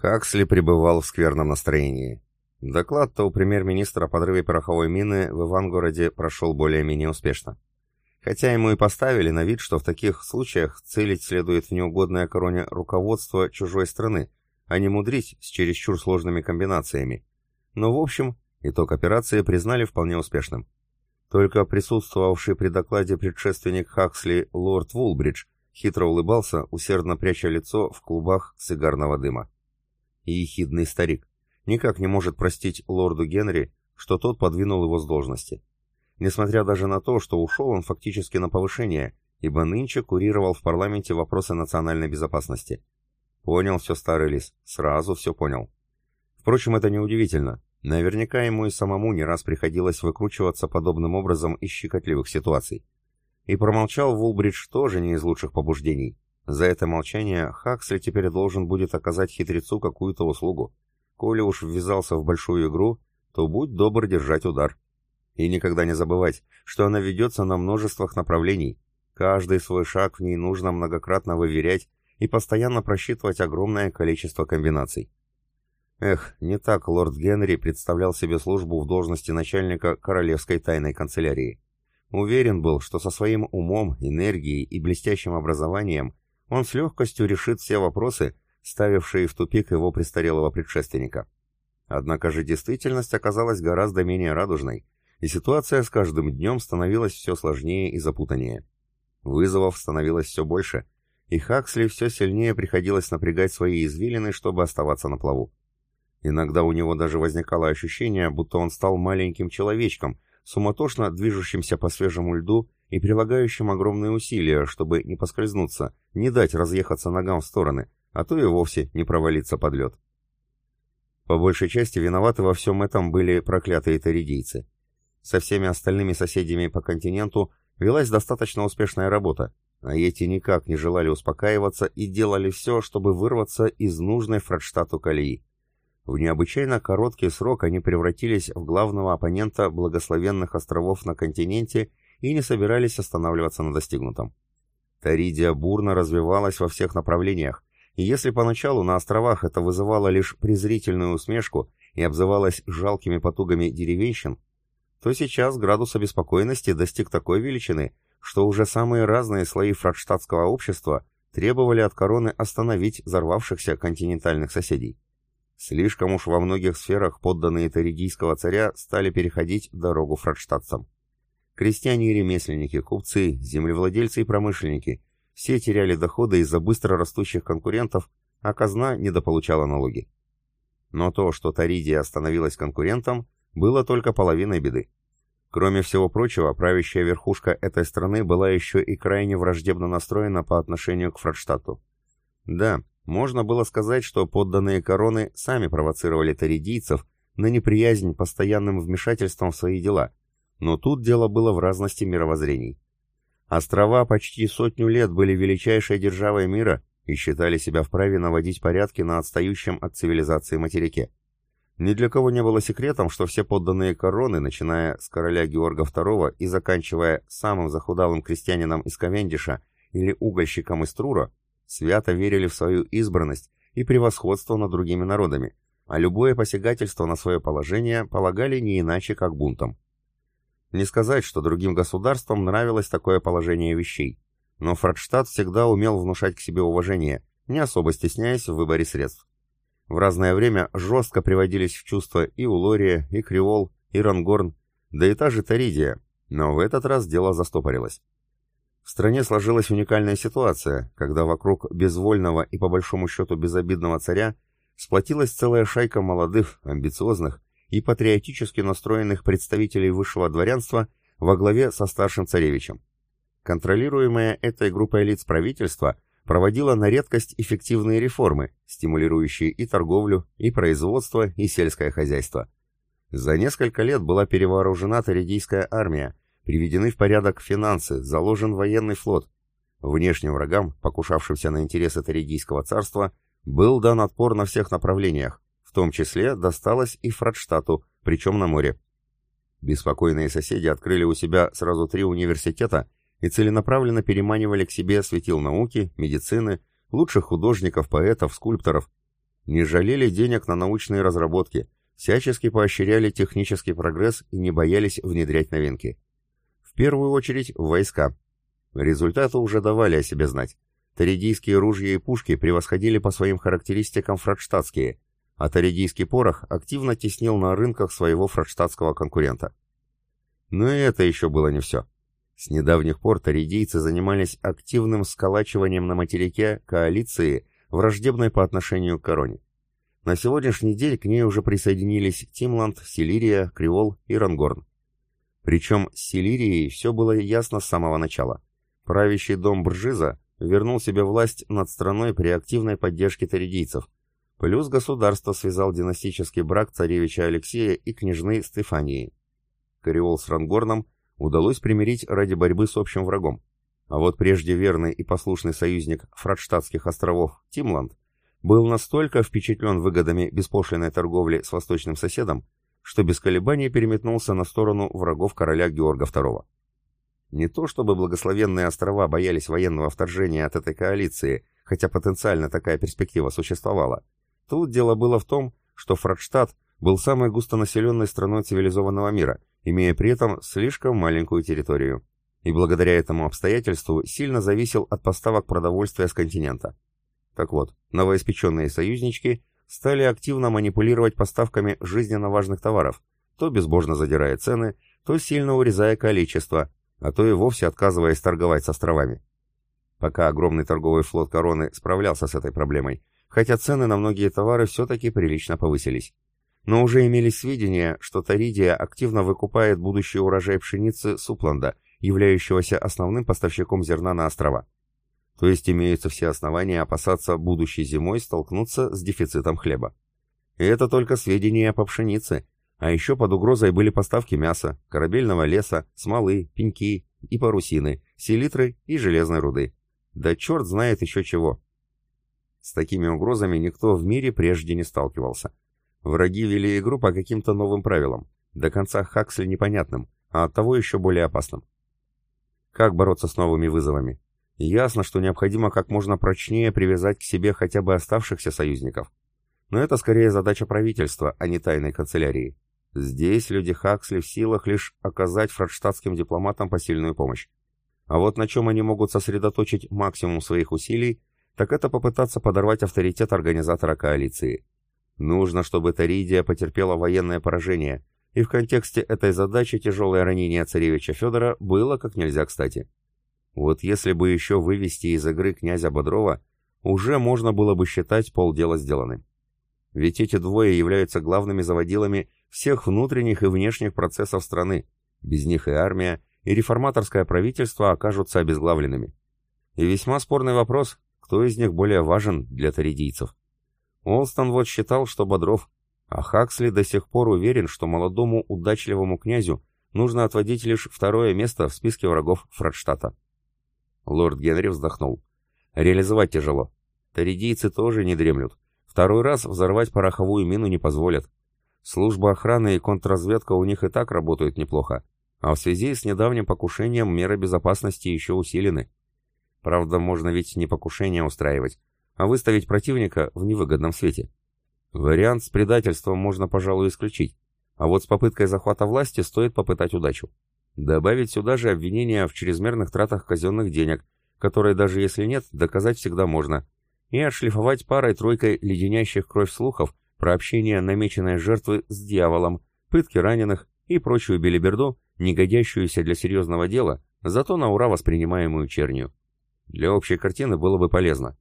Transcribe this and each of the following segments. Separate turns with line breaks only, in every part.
Хаксли пребывал в скверном настроении. Доклад-то у премьер-министра о подрыве пороховой мины в Ивангороде прошел более-менее успешно. Хотя ему и поставили на вид, что в таких случаях целить следует в неугодное короне руководство чужой страны, а не мудрить с чересчур сложными комбинациями. Но в общем, итог операции признали вполне успешным. Только присутствовавший при докладе предшественник Хаксли лорд Вулбридж хитро улыбался, усердно пряча лицо в клубах сигарного дыма и ехидный старик. Никак не может простить лорду Генри, что тот подвинул его с должности. Несмотря даже на то, что ушел он фактически на повышение, ибо нынче курировал в парламенте вопросы национальной безопасности. Понял все старый лис, сразу все понял. Впрочем, это неудивительно. Наверняка ему и самому не раз приходилось выкручиваться подобным образом из щекотливых ситуаций. И промолчал Вулбридж тоже не из лучших побуждений. За это молчание Хаксли теперь должен будет оказать хитрецу какую-то услугу. Коли уж ввязался в большую игру, то будь добр держать удар. И никогда не забывать, что она ведется на множествах направлений. Каждый свой шаг в ней нужно многократно выверять и постоянно просчитывать огромное количество комбинаций. Эх, не так лорд Генри представлял себе службу в должности начальника Королевской тайной канцелярии. Уверен был, что со своим умом, энергией и блестящим образованием он с легкостью решит все вопросы, ставившие в тупик его престарелого предшественника. Однако же действительность оказалась гораздо менее радужной, и ситуация с каждым днем становилась все сложнее и запутаннее. Вызовов становилось все больше, и Хаксли все сильнее приходилось напрягать свои извилины, чтобы оставаться на плаву. Иногда у него даже возникало ощущение, будто он стал маленьким человечком, суматошно движущимся по свежему льду и прилагающим огромные усилия, чтобы не поскользнуться, не дать разъехаться ногам в стороны, а то и вовсе не провалиться под лед. По большей части виноваты во всем этом были проклятые таридийцы. Со всеми остальными соседями по континенту велась достаточно успешная работа, а эти никак не желали успокаиваться и делали все, чтобы вырваться из нужной Фрадштадту колеи. В необычайно короткий срок они превратились в главного оппонента благословенных островов на континенте и не собирались останавливаться на достигнутом. Таридия бурно развивалась во всех направлениях, и если поначалу на островах это вызывало лишь презрительную усмешку и обзывалось жалкими потугами деревенщин, то сейчас градус обеспокоенности достиг такой величины, что уже самые разные слои фрадштадтского общества требовали от короны остановить взорвавшихся континентальных соседей. Слишком уж во многих сферах подданные таридийского царя стали переходить дорогу фрадштадцам. Крестьяне и ремесленники, купцы, землевладельцы и промышленники – все теряли доходы из-за быстро растущих конкурентов, а казна недополучала налоги. Но то, что Таридия становилась конкурентом, было только половиной беды. Кроме всего прочего, правящая верхушка этой страны была еще и крайне враждебно настроена по отношению к Фрадштадту. Да, можно было сказать, что подданные короны сами провоцировали таридийцев на неприязнь постоянным вмешательством в свои дела, но тут дело было в разности мировоззрений. Острова почти сотню лет были величайшей державой мира и считали себя вправе наводить порядки на отстающем от цивилизации материке. Ни для кого не было секретом, что все подданные короны, начиная с короля Георга II и заканчивая самым захудалым крестьянином из Ковендиша или угольщиком из Трура, свято верили в свою избранность и превосходство над другими народами, а любое посягательство на свое положение полагали не иначе, как бунтом. Не сказать, что другим государствам нравилось такое положение вещей, но Фрадштадт всегда умел внушать к себе уважение, не особо стесняясь в выборе средств. В разное время жестко приводились в чувство и Улория, и Креол, и Рангорн, да и та же Таридия, но в этот раз дело застопорилось. В стране сложилась уникальная ситуация, когда вокруг безвольного и по большому счету безобидного царя сплотилась целая шайка молодых, амбициозных и патриотически настроенных представителей высшего дворянства во главе со старшим царевичем. Контролируемая этой группой лиц правительства проводила на редкость эффективные реформы, стимулирующие и торговлю, и производство, и сельское хозяйство. За несколько лет была перевооружена Таридийская армия, приведены в порядок финансы, заложен военный флот. Внешним врагам, покушавшимся на интересы Таридийского царства, был дан отпор на всех направлениях, в том числе досталось и Фрадштадту, причем на море. Беспокойные соседи открыли у себя сразу три университета и целенаправленно переманивали к себе светил науки, медицины, лучших художников, поэтов, скульпторов. Не жалели денег на научные разработки, всячески поощряли технический прогресс и не боялись внедрять новинки. В первую очередь в войска. Результаты уже давали о себе знать. Таридийские ружья и пушки превосходили по своим характеристикам фрадштадтские, а таридийский порох активно теснил на рынках своего фрадштадтского конкурента. Но и это еще было не все. С недавних пор таридийцы занимались активным сколачиванием на материке коалиции, враждебной по отношению к короне. На сегодняшний день к ней уже присоединились Тимланд, Силирия, Кривол и Рангорн. Причем с Силирией все было ясно с самого начала. Правящий дом Бржиза вернул себе власть над страной при активной поддержке таридийцев, плюс государство связал династический брак царевича Алексея и княжны Стефании. Кориол с Рангорном удалось примирить ради борьбы с общим врагом. А вот прежде верный и послушный союзник Фрадштадтских островов Тимланд был настолько впечатлен выгодами беспошлиной торговли с восточным соседом, что без колебаний переметнулся на сторону врагов короля Георга II. Не то чтобы благословенные острова боялись военного вторжения от этой коалиции, хотя потенциально такая перспектива существовала. Тут дело было в том, что Фрадштадт был самой густонаселенной страной цивилизованного мира, имея при этом слишком маленькую территорию. И благодаря этому обстоятельству сильно зависел от поставок продовольствия с континента. Так вот, новоиспеченные союзнички стали активно манипулировать поставками жизненно важных товаров, то безбожно задирая цены, то сильно урезая количество, а то и вовсе отказываясь торговать с островами. Пока огромный торговый флот Короны справлялся с этой проблемой, хотя цены на многие товары все-таки прилично повысились. Но уже имелись сведения, что Таридия активно выкупает будущий урожай пшеницы Супланда, являющегося основным поставщиком зерна на острова. То есть имеются все основания опасаться будущей зимой столкнуться с дефицитом хлеба. И это только сведения по пшенице, а еще под угрозой были поставки мяса, корабельного леса, смолы, пеньки и парусины, селитры и железной руды. Да черт знает еще чего. С такими угрозами никто в мире прежде не сталкивался. Враги вели игру по каким-то новым правилам, до конца Хаксли непонятным, а оттого еще более опасным. Как бороться с новыми вызовами? Ясно, что необходимо как можно прочнее привязать к себе хотя бы оставшихся союзников. Но это скорее задача правительства, а не тайной канцелярии. Здесь люди Хаксли в силах лишь оказать фрадштадтским дипломатам посильную помощь. А вот на чем они могут сосредоточить максимум своих усилий, так это попытаться подорвать авторитет организатора коалиции. Нужно, чтобы Таридия потерпела военное поражение, и в контексте этой задачи тяжелое ранение царевича Федора было как нельзя кстати. Вот если бы еще вывести из игры князя Бодрова, уже можно было бы считать полдела сделанным. Ведь эти двое являются главными заводилами всех внутренних и внешних процессов страны. Без них и армия, и реформаторское правительство окажутся обезглавленными. И весьма спорный вопрос, кто из них более важен для таридийцев. Олстон вот считал, что Бодров, а Хаксли до сих пор уверен, что молодому удачливому князю нужно отводить лишь второе место в списке врагов Фрадштадта. Лорд Генри вздохнул. Реализовать тяжело. Таридийцы тоже не дремлют. Второй раз взорвать пороховую мину не позволят. Служба охраны и контрразведка у них и так работают неплохо, а в связи с недавним покушением меры безопасности еще усилены. Правда, можно ведь не покушение устраивать, а выставить противника в невыгодном свете. Вариант с предательством можно, пожалуй, исключить, а вот с попыткой захвата власти стоит попытать удачу. Добавить сюда же обвинения в чрезмерных тратах казенных денег, которые даже если нет, доказать всегда можно, и отшлифовать парой-тройкой леденящих кровь слухов про общение намеченной жертвы с дьяволом, пытки раненых и прочую белиберду, не годящуюся для серьезного дела, зато на ура воспринимаемую чернью. Для общей картины было бы полезно.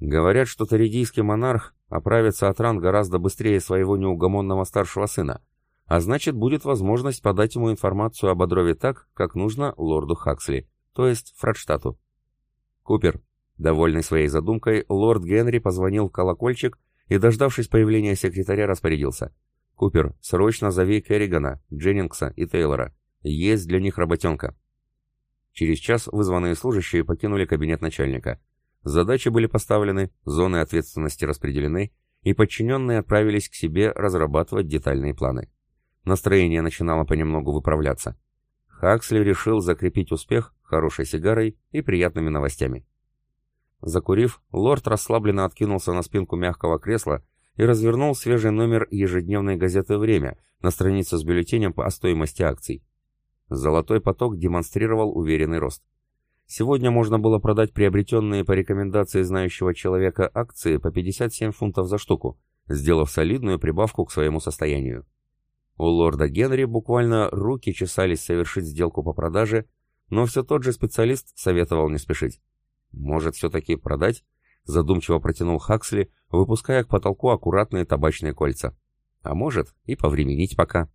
Говорят, что таридийский монарх оправится от ран гораздо быстрее своего неугомонного старшего сына, а значит будет возможность подать ему информацию об Бодрове так, как нужно лорду Хаксли, то есть Фрадштату. Купер, довольный своей задумкой, лорд Генри позвонил в колокольчик и, дождавшись появления секретаря, распорядился. «Купер, срочно зови Керригана, Дженнингса и Тейлора. Есть для них работенка». Через час вызванные служащие покинули кабинет начальника. Задачи были поставлены, зоны ответственности распределены, и подчиненные отправились к себе разрабатывать детальные планы. Настроение начинало понемногу выправляться. Хаксли решил закрепить успех хорошей сигарой и приятными новостями. Закурив, лорд расслабленно откинулся на спинку мягкого кресла и развернул свежий номер ежедневной газеты «Время» на страницу с бюллетенем по стоимости акций. Золотой поток демонстрировал уверенный рост. Сегодня можно было продать приобретенные по рекомендации знающего человека акции по 57 фунтов за штуку, сделав солидную прибавку к своему состоянию. У лорда Генри буквально руки чесались совершить сделку по продаже, но все тот же специалист советовал не спешить. «Может, все-таки продать?» — задумчиво протянул Хаксли, выпуская к потолку аккуратные табачные кольца. «А может, и повременить пока».